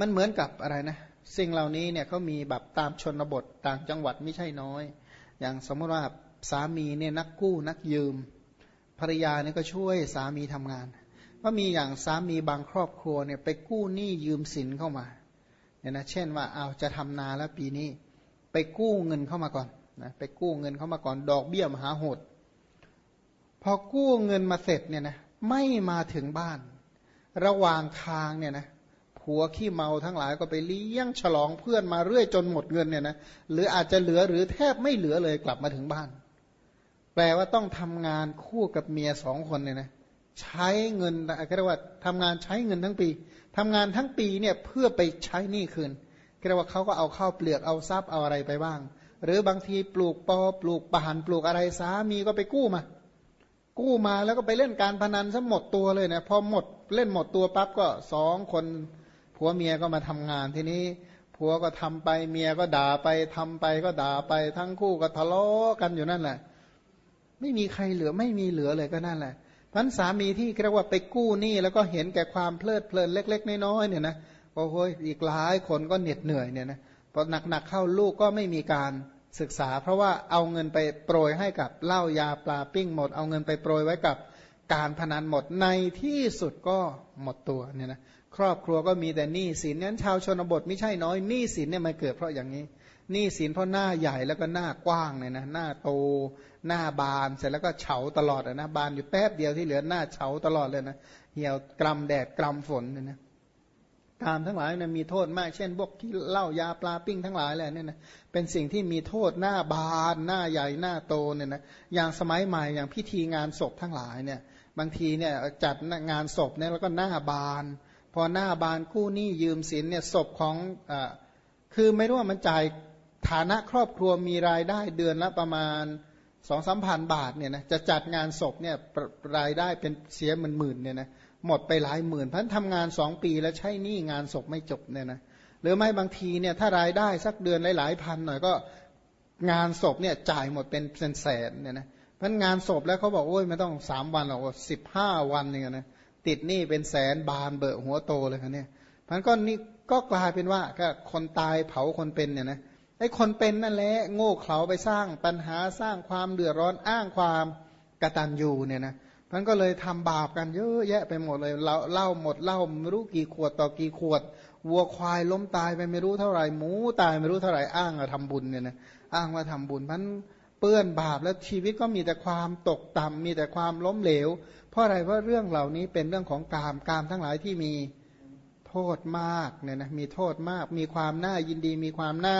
มันเหมือนกับอะไรนะ สิ่งเหล่านี้เนี่ยเขามีแบบตามชนบทต่างจังหวัดไม่ใช่น้อย อย่างสมมติว่าสามีเนี่ยนักกู้นักยืมภรรยาเนี่ยก็ช่วยสามีทำงานว่ามีอย่างสามีบางครอบครัวเนี่ยไปกู้หนี้ยืมสินเข้ามาเนี่ยนะเช่นว่าเอาจะทำนาแล้วปีนี้ ไปกู้เงินเข้ามาก่อนนะไปกู้เงินเข้ามาก่อนดอกเบี้ยมหาโหด พอกู้เงินมาเสร็จเนี่ยนะไม่มาถึงบ้าน ระหว่างทางเนี่ยนะ ผัวขี้เมาทั้งหลายก็ไปเลี้ยงฉลองเพื่อนมาเรื่อยจนหมดเงินเนี่ยนะหรืออาจจะเหลือหรือแทบไม่เหลือเลยกลับมาถึงบ้าน แปลว่าต้องทำงานคู่กับเมียสองคนเนี่ยนะใช้เงินก็เรียกว่าทำงานใช้เงินทั้งปีทำงานทั้งปีเนี่ยเพื่อไปใช้หนี้คืนก็เรียกว่าเขาก็เอาข้าวเปลือกเอาทรัพย์เอาอะไรไปบ้าง หรือบางทีปลูกปอปลูกปานปลูกอะไรสามีก็ไปกู้มา กู้มาแล้วก็ไปเล่นการพนันซะหมดตัวเลยนะพอหมดเล่นหมดตัวปั๊บก็สองคน ผัวเมียก็มาทำงานทีนี้ผัวก็ทำไปเมียก็ด่าไปทำไปก็ด่าไปทั้งคู่ก็ทะเลาะกันอยู่นั่นแหละ ไม่มีใครเหลือไม่มีเหลือเลยก็นั่นแหละพันสามีที่เรียกว่าไปกู้หนี้แล้วก็เห็นแก่ความเพลิดเพลินเล็ก ๆ น้อยๆเนี่ยนะโอ้โหอีกหลายคนก็เหน็ดเหนื่อยเนี่ยนะพอหนักๆเข้าลูกก็ไม่มีการศึกษา เพราะว่าเอาเงินไปโปรยให้กับเหล้ายาปลาปิ้งหมด เอาเงินไปโปรยไว้กับการพนันหมดในที่สุดก็หมดตัวเนี่ยนะ ครอบครัวก็มีแต่หนี้สินนั้นชาวชนบทไม่ใช่น้อยหนี้สินเนี่ยมันเกิดเพราะอย่างนี้หนี้สินเพราะหน้าใหญ่แล้วก็หน้ากว้างเนี่ยนะหน้าโตหน้าบานเสร็จแล้วก็เฉาตลอดนะบานอยู่แป๊บเดียวที่เหลือหน้าเฉาตลอดเลยนะเหี่ยวกรำแดดกรำฝนเนี่ยนะกามทั้งหลายเนี่ยมีโทษมากเช่นพวกที่เหล้ายาปลาปิ้งทั้งหลายแหละเนี่ยนะเป็นสิ่งที่มีโทษหน้าบานหน้าใหญ่หน้าโตเนี่ยนะอย่างสมัยใหม่อย่างพิธีงานศพทั้งหลายเนี่ยบางทีเนี่ยจัดงานศพเนี่ยแล้วก็หน้าบาน พอหน้าบานกู้หนี้ยืมสินเนี่ยศพของอคือไม่รู้ว่ามันจ่ายฐานะครอบครัวมีรายได้เดือนละประมาณสองสามพันบาทเนี่ยนะจะจัดงานศพเนี่ยรายได้เป็นเสียหมื่นหมื่นเนี่ยนะหมดไปหลายหมื่นพันทำงานสองปีแล้วใช้หนี้งานศพไม่จบเนี่ยนะหรือไม่บางทีเนี่ยถ้ารายได้สักเดือนหลายๆพันหน่อยก็งานศพเนี่ยจ่ายหมดเป็นแสนเนี่ยนะพันงานศพแล้วเขาบอกโอ้ยไม่ต้องสามวันหรอกสิบห้าวันเนี่ยนะ ติดหนี้เป็นแสนบานเบอะหัวโตเลยครับเนี่ยพันก็นี่ก็กลายเป็นว่าก็คนตายเผาคนเป็นเนี่ยนะไอ้คนเป็นนั่นแหละโง่เขลาไปสร้างปัญหาสร้างความเดือดร้อนอ้างความกระตัญญูเนี่ยนะมันก็เลยทำบาปกันเยอะแยะไปหมดเลยเราเล่าหมดเล่าไม่รู้กี่ขวดต่อกี่ขวด วัวควายล้มตายไปไม่รู้เท่าไหร่หมูตายไม่รู้เท่าไหร่อ้างว่าทำบุญเนี่ยนะอ้างว่าทำบุญมันเปื้อนบาปแล้วชีวิตก็มีแต่ความตกต่ำมีแต่ความล้มเหลว เพราะอะไรเพราะเรื่องเหล่านี้เป็นเรื่องของกามกามทั้งหลายที่มีโทษมากเนี่ยนะมีโทษมาก มีความน่ายินดี มีความน่า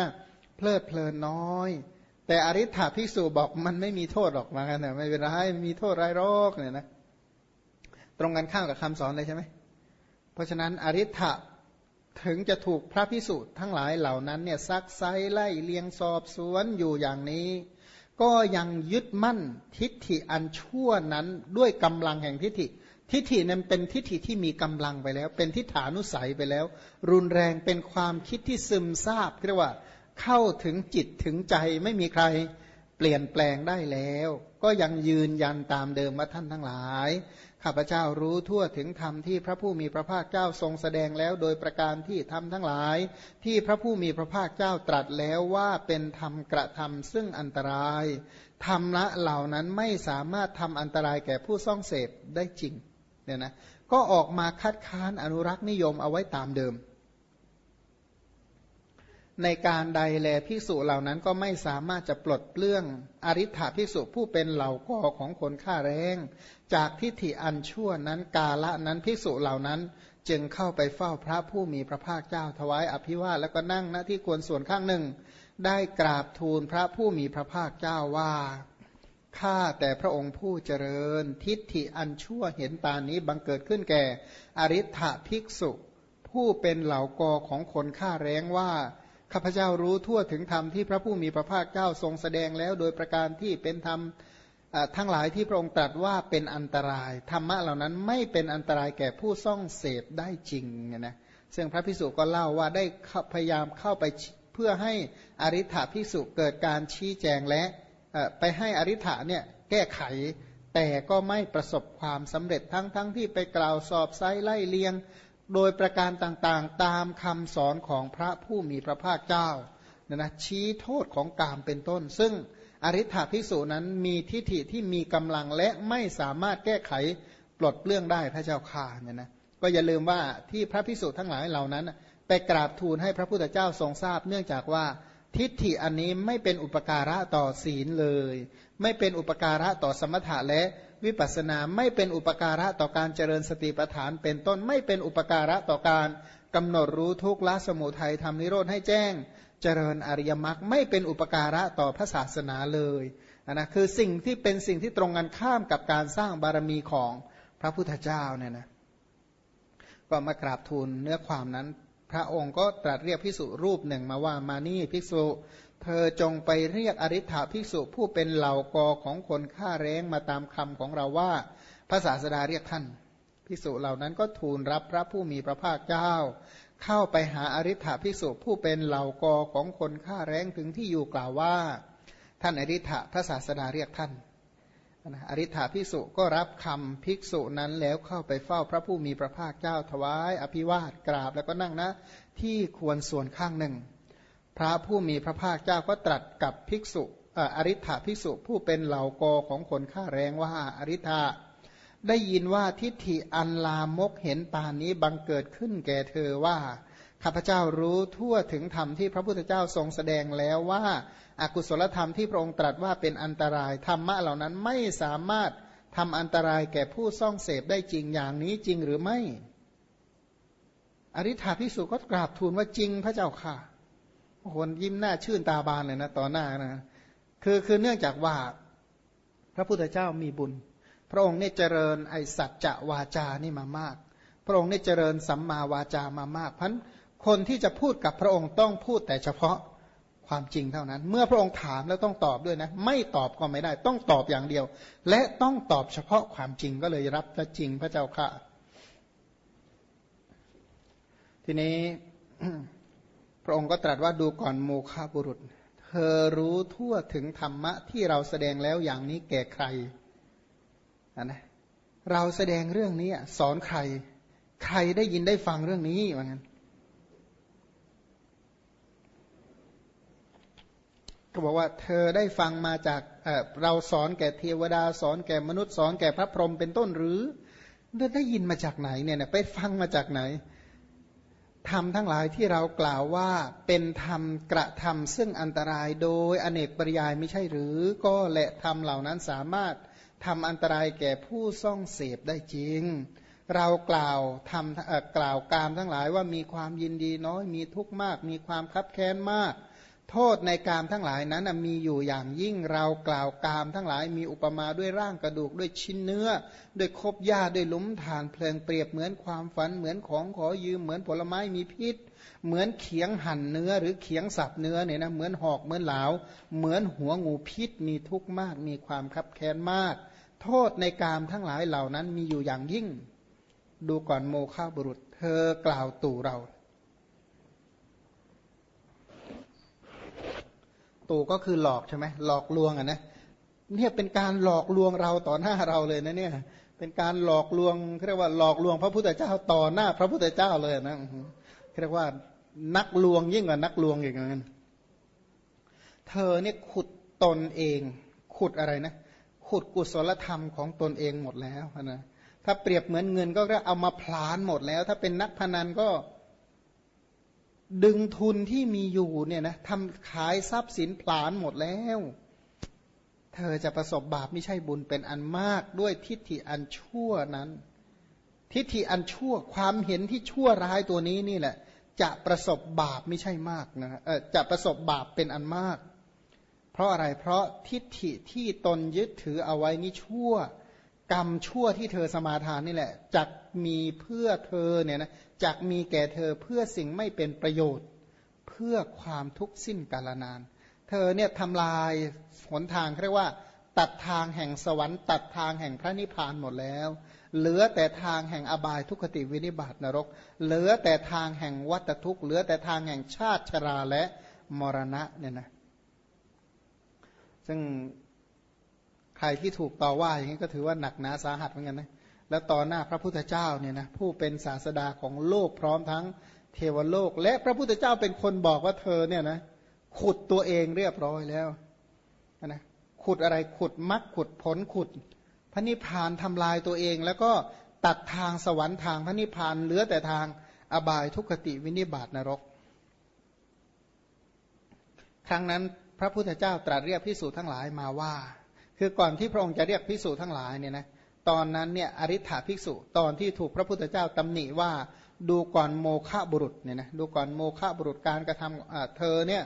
เพลิดเพลินน้อย แต่อริ t ฐภิกษุบอกมันไม่มีโทษหรอกมากันนะไม่เป็นไรมีโทษไรโรคเนี่ยนะตรงกันข้ามกับคำสอนเลยใช่ไหมเพราะฉะนั้นอริ t ฐถึงจะถูกพระพิสุทั้งหลายเหล่านั้นเนี่ยซักไซไล่เลียงสอบสวนอยู่อย่างนี้ ก็ยังยึดมั่นทิฏฐิอันชั่วนั้นด้วยกำลังแห่งทิฏฐิ ทิฏฐินั้นเป็นทิฏฐิที่มีกำลังไปแล้ว เป็นทิฏฐานุสัยไปแล้ว รุนแรงเป็นความคิดที่ซึมซาบเรียกว่าเข้าถึงจิตถึงใจไม่มีใครเปลี่ยนแปลงได้แล้ว ก็ยังยืนยันตามเดิมว่าท่านทั้งหลาย ข้าพเจ้ารู้ทั่วถึงธรรมที่พระผู้มีพระภาคเจ้าทรงแสดงแล้วโดยประการที่ทำทั้งหลาย ที่พระผู้มีพระภาคเจ้าตรัสแล้วว่าเป็นธรรมกระทำซึ่งอันตราย ธรรมละเหล่านั้นไม่สามารถทำอันตรายแก่ผู้ซ่องเสพได้จริงเนี่ยนะก็ออกมาคัดค้านอนุรักษ์นิยมเอาไว้ตามเดิม ในการใดแลภิกษุเหล่านั้นก็ไม่สามารถจะปลดเปลื้องอริ t ฐภิกษุผู้เป็นเหล่ากอของคนฆ่าแรง จากทิฏฐิอันชั่วนั้นกาละนั้นภิกษุเหล่านั้น จึงเข้าไปเฝ้าพระผู้มีพระภาคเจ้าถวายอภิวาทแล้วก็นั่งณที่ควรส่วนข้างหนึ่ง ได้กราบทูลพระผู้มีพระภาคเจ้าว่าข้าแต่พระองค์ผู้เจริญ ทิฏฐิอันชั่วเห็นตานี้บังเกิดขึ้นแก่ อริ t ฐภิกษุ ผู้เป็นเหล่ากอของคนฆ่าแรงว่า ข้าพเจ้ารู้ทั่วถึงธรรมที่พระผู้มีพระภาคเจ้าทรงแสดงแล้ว โดยประการที่เป็นธรรมทั้งหลายที่พระองค์ตรัสว่าเป็นอันตราย ธรรมะเหล่านั้นไม่เป็นอันตรายแก่ผู้ซ่องเสพได้จริงนะซึ่งพระพิสุก็เล่าว่าได้พยายามเข้าไปเพื่อให้อริ t h พิสุเกิดการชี้แจงและไปให้อริ t h เนี่ยแก้ไข แต่ก็ไม่ประสบความสำเร็จทั้งทั้งที่ไปกล่าวสอบไซไล่เลียง โดยประการต่างๆ ตามคำสอนของพระผู้มีพระภาคเจ้านะนะชี้โทษของกามเป็นต้น ซึ่งอริ t ภิกษุนั้นมีทิฏฐิที่มีกำลังและไม่สามารถแก้ไขปลดเปลื้องได้พระเจ้าข่าเนี่ยนะก็อย่าลืมว่าที่พระภิกษุทั้งหลายเหล่านั้น ไปกราบทูลให้พระพุทธเจ้าทรงทราบ เนื่องจากว่า ทิฏฐิอันนี้ไม่เป็นอุปการะต่อศีลเลย ไม่เป็นอุปการะต่อสมถะและวิปัสนาไม่เป็นอุปการะต่อการเจริญสติปัฏฐานเป็นต้นไม่เป็นอุปการะต่อการกำหนดรู้ทุกข์ละสมุทัยทำนิโรธให้แจ้ง เจริญอริยมรรคไม่เป็นอุปการะต่อพระศาสนาเลยนะคือสิ่งที่เป็นสิ่งที่ตรงกันข้ามกับการสร้างบารมีของพระพุทธเจ้าเนี่ยนะก็มากราบทูลเนื้อความนั้น พระองค์ก็ตรัสเรียกภิกษุรูปหนึ่งมาว่ามานี่ภิกษุ เธอจงไปเรียกอริ t h ภิกษุผู้เป็นเหล่ากอของคนฆ่าแร้งมาตามคำของเราว่าพระศาสดาเรียกท่าน ภิกษุเหล่านั้นก็ทูลรับพระผู้มีพระภาคเจ้า เข้าไปหาอริ t h ภิกษุผู้เป็นเหล่ากอของคนฆ่าแร้งถึงที่อยู่กล่าวว่า ท่านอริ t h พระศาสดาเรียกท่าน อริ t ภิกษุก็รับคำภิกษุนั้นแล้วเข้าไปเฝ้าพระผู้มีพระภาคเจ้าถวาย อภิวาทกราบแล้วก็นั่งนะ ที่ควรส่วนข้างหนึ่ง พระผู้มีพระภาคเจ้าก็ตรัสกับภิกษุอริ t ภิกษุผู้เป็นเหล่ากอของคนฆ่าแรงว่าอริ t ได้ยินว่าทิฏฐิอันลามกเห็นปานนี้บังเกิดขึ้นแก่เธอว่า ข้าพเจ้ารู้ทั่วถึงธรรมที่พระพุทธเจ้าทรงแสดงแล้วว่าอากุศลธรรมที่พระองค์ตรัสว่าเป็นอันตรายธรรมะเหล่านั้นไม่สามารถทำอันตรายแก่ผู้ซ่องเสพได้จริงอย่างนี้จริงหรือไม่ อริ t ภิกษุก็กราบทูลว่าจริงพระเจ้าค่ะคนยิ้มหน้าชื่นตาบานเลยนะต่อหน้านะ คือคือเนื่องจากว่าพระพุทธเจ้ามีบุญ พระองค์เนี่ยเจริญไอสัจจะวาจานี่มามาก พระองค์เนี่ยเจริญสัมมาวาจามามากพัน คนที่จะพูดกับพระองค์ต้องพูดแต่เฉพาะความจริงเท่านั้น เมื่อพระองค์ถามแล้วต้องตอบด้วยนะ ไม่ตอบก็ไม่ได้ ต้องตอบอย่างเดียว และต้องตอบเฉพาะความจริงก็เลยรับพระจริงพระเจ้าค่ะ ทีนี้พระองค์ก็ตรัสว่าดูก่อนโมฆะบุรุษ เธอรู้ทั่วถึงธรรมะที่เราแสดงแล้วอย่างนี้แก่ใครนะเราแสดงเรื่องนี้สอนใคร ใครได้ยินได้ฟังเรื่องนี้ว่างั้น ก็บอกว่าเธอได้ฟังมาจากเเราสอนแก่เทวดาสอนแก่มนุษย์สอนแก่พระพรหมเป็นต้นหรือ ได้ยินมาจากไหนเนี่ยไปฟังมาจากไหนธรรมทั้งหลายที่เรากล่าวว่าเป็นธรรมกระทำซึ่งอันตรายโดยอเนกปริยายไม่ใช่หรือ ก็แหละธรรมเหล่านั้นสามารถทำอันตรายแก่ผู้ซ่องเสพได้จริง เรากล่าวทำกล่าวกามทั้งหลายว่ามีความยินดีน้อยมีทุกข์มาก มีความคับแค้นมาก โทษในกามทั้งหลายนั้นมีอยู่อย่างยิ่งเรากล่าวกามทั้งหลายมีอุปมาด้วยร่างกระดูกด้วยชิ้นเนื้อ ด้วยคบหญ้าด้วยลุมฐานเพลิงเปรียบเหมือนความฝันเหมือนของขอยืมเหมือนผลไม้มีพิษ เหมือนเขียงหั่นเนื้อหรือเขียงสับเนื้อเนี่ยนะเหมือนหอกเหมือนเหลาเหมือนหัวงูพิษมีทุกข์มากมีความคับแค้นมาก โทษในกามทั้งหลายเหล่านั้นมีอยู่อย่างยิ่ง ดูก่อนโมฆะบุรุษ เธอกล่าวตู่เรา ตูก็คือหลอกใช่ไหมหลอกลวงอะนะเนี่ยเป็นการหลอกลวงเราต่อหน้าเราเลยนะเนี่ยเป็นการหลอกลวงเรียกว่าหลอกลวงพระพุทธเจ้าต่อหน้า พระพุทธเจ้าเลยนะเรียกว่านักลวงยิ่งกว่านักลวงอย่างนั้นเธอเนี่ยขุดตนเอง ขุดอะไรนะขุดกุศลธรรมของตนเองหมดแล้วนะถ้าเปรียบเหมือนเงินก็เอามาพลานหมดแล้ว ถ้าเป็นนักพนันก็ ดึงทุนที่มีอยู่เนี่ยนะทำขายทรัพย์สินผลาญหมดแล้ว เธอจะประสบบาปไม่ใช่บุญเป็นอันมากด้วยทิฏฐิอันชั่วนั้น ทิฏฐิอันชั่วความเห็นที่ชั่วร้ายตัวนี้นี่แหละ จะประสบบาปไม่ใช่มากนะเออจะประสบบาปเป็นอันมาก เพราะอะไรเพราะทิฏฐิที่ตนยึดถือเอาไว้นี่ชั่ว กรรมชั่วที่เธอสมาทานนี่แหละจักมีเพื่อเธอเนี่ยนะจักมีแก่เธอเพื่อสิ่งไม่เป็นประโยชน์ เพื่อความทุกข์สิ้นกาลนาน เธอเนี่ยทำลายหนทางเรียกว่า ตัดทางแห่งสวรรค์ ตัดทางแห่งพระนิพพานหมดแล้ว เหลือแต่ทางแห่งอบายทุกขติวินิบาตนรก เหลือแต่ทางแห่งวัตทุกข์เหลือแต่ทางแห่งชาติชราและมรณะเนี่ยนะซึ่ง ใครที่ถูกต่อว่าอย่างนี้ก็ถือว่าหนักหนาสาหัสเหมือนกันนะแล้วต่อหน้าพระพุทธเจ้าเนี่ยนะผู้เป็นศาสดาของโลกพร้อมทั้งเทวโลก และพระพุทธเจ้าเป็นคนบอกว่าเธอเนี่ยนะขุดตัวเองเรียบร้อยแล้วนะขุดอะไรขุดมรรคขุดผลขุด พระนิพพานทำลายตัวเอง แล้วก็ตัดทางสวรรค์ทางพระนิพพานเหลือแต่ทางอบายทุกขติวินิบาตนรก ครั้งนั้นพระพุทธเจ้าตรัสเรียกพิสูจน์ทั้งหลายมาว่า คือก่อนที่พระองค์จะเรียกพิสูจน์ทั้งหลายเนี่ยนะตอนนั้นเนี่ยอริ t าภิกษุ ตอนที่ถูกพระพุทธเจ้าตำหนิว่าดูก่อนโมฆะบุรุษเนี่ยนะดูก่อนโมฆะบุรุษการกระทำเธอเนี่ย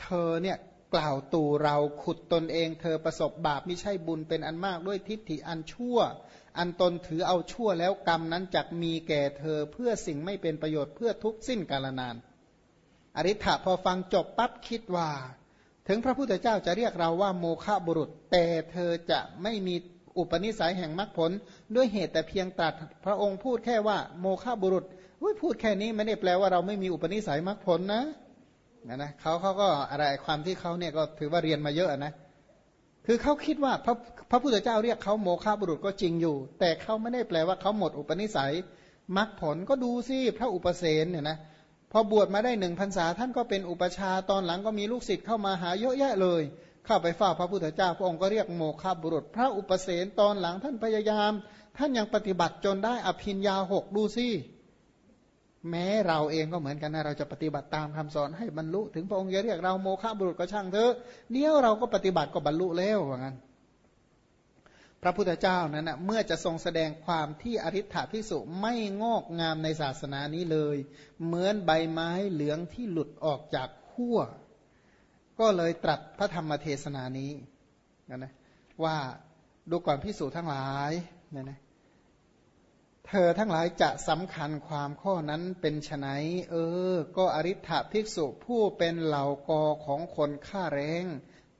เธอเนี่ยกล่าวตู่เราขุดตนเอง เธอประสบบาปไม่ใช่บุญเป็นอันมากด้วยทิฏฐิอันชั่ว อันตนถือเอาชั่วแล้วกรรมนั้นจักมีแก่เธอเพื่อสิ่งไม่เป็นประโยชน์เพื่อทุกสิ้นกาลนาน อริ t าพอฟังจบปั๊บคิดว่า ถึงพระพุทธเจ้าจะเรียกเราว่าโมฆะบุรุษ แต่เธอจะไม่มีอุปนิสัยแห่งมรรคผล ด้วยเหตุแต่เพียงตรัสพระองค์พูดแค่ว่าโมฆะบุรุษพูดแค่นี้ไม่ได้แปลว่าเราไม่มีอุปนิสัยมรรคผลนะนะนะเขาเขาก็อะไรความที่เขาเนี่ยก็ถือว่าเรียนมาเยอะนะ คือเขาคิดว่าพระพระพุทธเจ้าเรียกเขาโมฆะบุรุษก็จริงอยู่ แต่เขาไม่ได้แปลว่าเขาหมดอุปนิสัยมรรคผลก็ดูสิพระอุปเสนเนี่ยนะ พอบวชมาได้หนึ่งพรรษาท่านก็เป็นอุปชาตอนหลังก็มีลูกศิษย์เข้ามาหาเยอะแยะเลย เข้าไปเฝ้าพระพุทธเจ้าพระองค์ก็เรียกโมฆะบุรุษ พระอุปเสนตอนหลังท่านพยายาม ท่านยังปฏิบัติจนได้อภินยาหกดูสิแม้เราเองก็เหมือนกันนะเราจะปฏิบัติตามคำสอนให้บรรลุ ถึงพระองค์จะเรียกเราโมฆะบุรุษก็ช่างเถอะเดี๋ยวเราก็ปฏิบัติก็บรรลุแล้วว่างั้น พระพุทธเจ้านั้นนะเมื่อจะทรงแสดงความที่อริ t ภิกษุไม่งอกงามในศาสนานี้เลย เหมือนใบไม้เหลืองที่หลุดออกจากขั้วก็เลยตรัสพระธรรมเทศนานี้นะว่าดูก่อนพิสูจทั้งหลายเนี่ยนะเธอทั้งหลายจะสำคัญความข้อนั้นเป็นไฉนเออ ก็อริ t ภิกษุผู้เป็นเหล่ากอของคนฆ่าแรง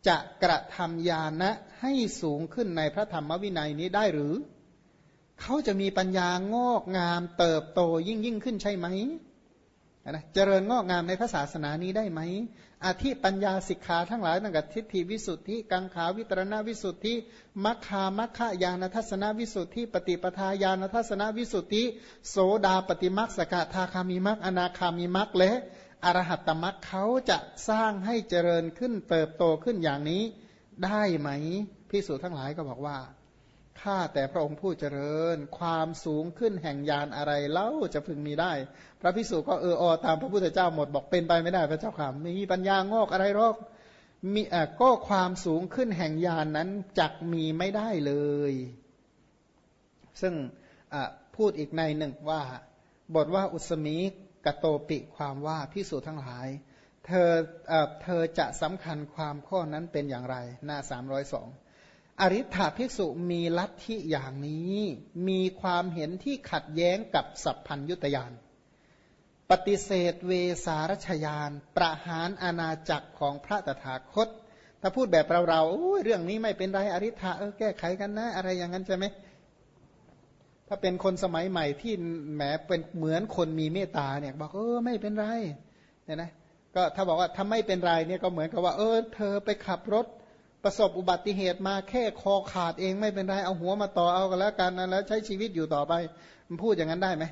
จะกระทำญาณะ ให้สูงขึ้นในพระธรรมวินัยนี้ได้หรือ เขาจะมีปัญญางอกงามเติบโตยิ่งยิ่งขึ้นใช่ไหมนะเจริญงอกงามในพระศาสนานี้ได้ไหมอาธิปัญญาสิกขาทั้งหลายตั้งแต่ทิฏฐิวิสุทธิ กังขาวิตรณวิสุทธิ มัคคามัคคายานทัศนวิสุทธิ ปฏิปทาญาณทัศนวิสุทธิ โสดาปฏิมัคสกทาคามิมัคอนาคามิมัคและอรหัตตมรรคเขาจะสร้างให้เจริญขึ้นเติบโตขึ้นอย่างนี้ ได้ไหมพิสูจทั้งหลายก็บอกว่าข้าแต่พระองค์ผู้เจริญ ความสูงขึ้นแห่งยานอะไรเล่าจะพึงมีได้ พระพิสุก็เอออตามพระพุทธเจ้าหมดบอกเป็นไปไม่ได้พระเจ้าค่ะไม่มีปัญญางอกอะไรหรอกมีอ่ก็ความสูงขึ้นแห่งยานนั้นจักมีไม่ได้เลย ซึ่งพูดอีกในหนึ่งว่า บทว่าอุสมีกโตปิความว่าพิสูจทั้งหลาย เธอเออเธอจะสำคัญความข้อนั้นเป็นอย่างไร หน้า302อริ t าภิกษุมีลัทธิอย่างนี้ มีความเห็นที่ขัดแย้งกับสัพพัญยุตยาน ปฏิเสธเวสารชยาน ประหารอาณาจักรของพระตถาคต ถ้าพูดแบบเราเราเรื่องนี้ไม่เป็นไรอริ t าเออแก้ไขกันนะ อะไรอย่างนั้นใช่ไหมถ้าเป็นคนสมัยใหม่ที่แหมเป็นเหมือนคนมีเมตตาเนี่ยบอกเออไม่เป็นไรเนี่ยนะ ก็ถ้าบอกว่าถ้าไม่เป็นไรเนี่ยก็เหมือนกับว่า เออ เธอไปขับรถประสบอุบัติเหตุมาแค่คอขาดเองไม่เป็นไรเอาหัวมาต่อเอากันแล้วกันแล้วใช้ชีวิตอยู่ต่อไปมันพูดอย่างนั้นได้ไหม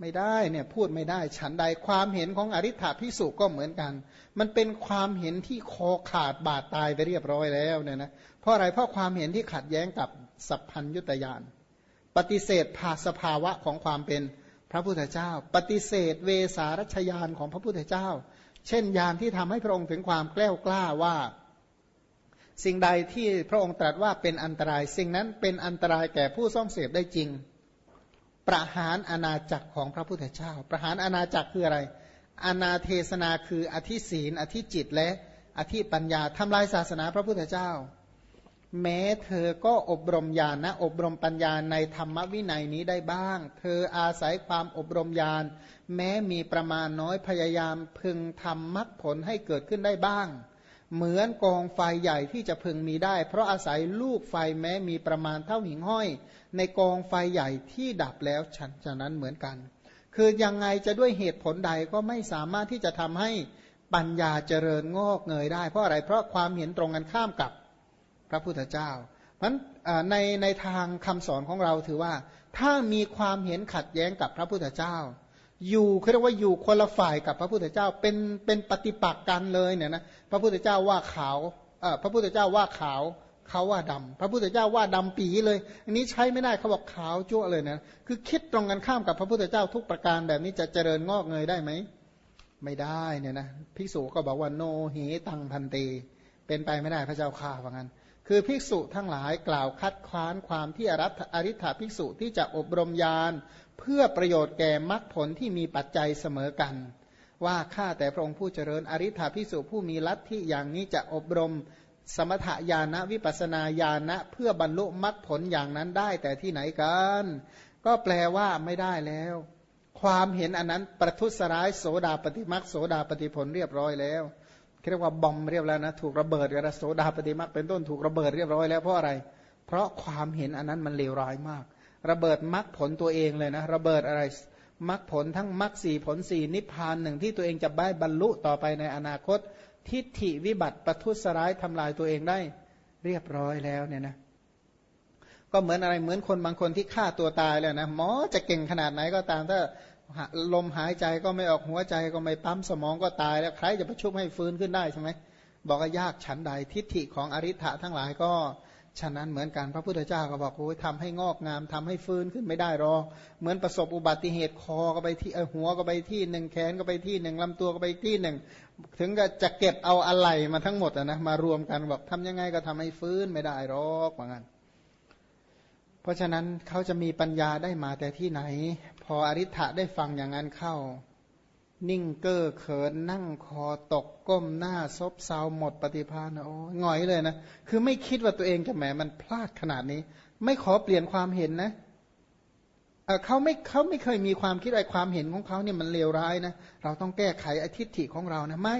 ไม่ได้เนี่ยพูดไม่ได้ฉันใดความเห็นของอริ t าพิสุก็เหมือนกัน มันเป็นความเห็นที่คอขาดบาดตายไปเรียบร้อยแล้วเนี่ยนะเพราะอะไรเพราะความเห็นที่ขัดแย้งกับสัพพัญยุตยานปฏิเสธภาสภาวะของความเป็น ระพุทธเจ้า ปฏิเสธเวสารัชยานของพระพุทธเจ้า เช่นยานที่ทำให้พระองค์ถึงความแกล้วกล้าว่า สิ่งใดที่พระองค์ตรัสว่าเป็นอันตราย สิ่งนั้นเป็นอันตรายแก่ผู้ซ่องเสพได้จริง ประหารอาณาจักรของพระพุทธเจ้า ประหารอาณาจักรคืออะไรอาณาเทศนาคืออธิศีนอธิจิตและอธิปัญญาทำลายศาสนาพระพุทธเจ้า แม้เธอก็อบรมญาณนะ อบรมปัญญาในธรรมวินัยนี้ได้บ้าง เธออาศัยความอบรมญาณ แม้มีประมาณน้อยพยายามพึงทำมรรคผลให้เกิดขึ้นได้บ้าง เหมือนกองไฟใหญ่ที่จะพึงมีได้ เพราะอาศัยลูกไฟแม้มีประมาณเท่าหิ่งห้อย ในกองไฟใหญ่ที่ดับแล้วฉันฉะนั้นเหมือนกัน คือยังไงจะด้วยเหตุผลใดก็ไม่สามารถที่จะทำให้ปัญญาเจริญงอกเงยได้ เพราะอะไรเพราะความเห็นตรงกันข้ามกับ พระพุทธเจ้าเพราะในในทางคำสอนของเราถือว่า ถ้ามีความเห็นขัดแย้งกับพระพุทธเจ้า อยู่เขาเรียกว่าอยู่คนละฝ่ายกับพระพุทธเจ้าเป็นเป็นปฏิปักษ์กันเลยเนี่ยนะพระพุทธเจ้าว่าขาวพระพุทธเจ้าว่าขาวเขาว่าดำพระพุทธเจ้าว่าดำปีเลย อันนี้ใช้ไม่ได้เขาบอกขาวจั่วเลยนะคือคิดตรงกันข้ามกับพระพุทธเจ้าทุกประการแบบนี้จะเจริญงอกเงยได้ไหมไม่ได้เนี่ยนะภิกษุก็บอกว่าโนเหตังพันเต เป็นไปไม่ได้พระเจ้าข่าว่างั้น คือภิกษุทั้งหลายกล่าวคัดค้านความที่อรัตอริ t ภิกษุที่จะอบรมญาณเพื่อประโยชน์แก่มรรคผลที่มีปัจจัยเสมอกัน ว่าข้าแต่พระองค์ผู้เจริญอริ t ภิกษุผู้มีลัทธิอย่างนี้จะอบรมสมถญาณวิปัสนาญาณเพื่อบรรลุมรรคผลอย่างนั้นได้แต่ที่ไหนกัน ก็แปลว่าไม่ได้แล้ว ความเห็นอันนั้นประทุษร้ายโสดาปฏิมรรคโสดาปฏิผลเรียบร้อยแล้ว เรียกว่าบอมเรียบแล้วนะถูกระเบิดกันโสดาปฏิมรรคเป็นต้นถูกระเบิดเรียบร้อยแล้วเพราะอะไร เพราะความเห็นอันนั้นมันเลวร้ายมาก ระเบิดมรรคผลตัวเองเลยนะระเบิดอะไรมรรคผลทั้งมรรคสี่ผลสี่นิพพานหนึ่งที่ตัวเองจะได้บรรลุต่อไปในอนาคต ทิฏฐิวิบัติประทุษร้ายทำลายตัวเองได้เรียบร้อยแล้วเนี่ยนะก็เหมือนอะไรเหมือนคนบางคนที่ฆ่าตัวตายแล้วนะหมอจะเก่งขนาดไหนก็ตามถ้า ลมหายใจก็ไม่ออกหัวใจก็ไม่ปั๊มสมองก็ตายแล้วใครจะประชุบให้ฟื้นขึ้นได้ใช่ไหมบอกว่ายากฉันใดทิฏฐิของอริ t ะทั้งหลายก็ฉะนั้นเหมือนกันพระพุทธเจ้าก็บอกโอ้ยทำให้งอกงามทำให้ฟื้นขึ้นไม่ได้หรอกเหมือนประสบอุบัติเหตุคอก็ไปที่หัวก็ไปที่หนึ่งแขนก็ไปที่หนึ่งลำตัวก็ไปที่หนึ่งถึงจะเก็บเอาอะไรมาทั้งหมดนะมารวมกันบอกทำยังไงก็ทำให้ฟื้นไม่ได้หรอกเหมือนกัน เพราะฉะนั้นเขาจะมีปัญญาได้มาแต่ที่ไหน พออริ t ะได้ฟังอย่างนั้นเข้า นิ่งเก้อเขินนั่งคอตกก้มหน้าซบเซาหมดปฏิภาณโอ้หงอยเลยนะ คือไม่คิดว่าตัวเองจะแหมมันพลาดขนาดนี้ ไม่ขอเปลี่ยนความเห็นนะเขาไม่เขาไม่เคยมีความคิดอะไรความเห็นของเขาเนี่ยมันเลวร้ายนะ เราต้องแก้ไขอทิฏฐิของเรานะไม่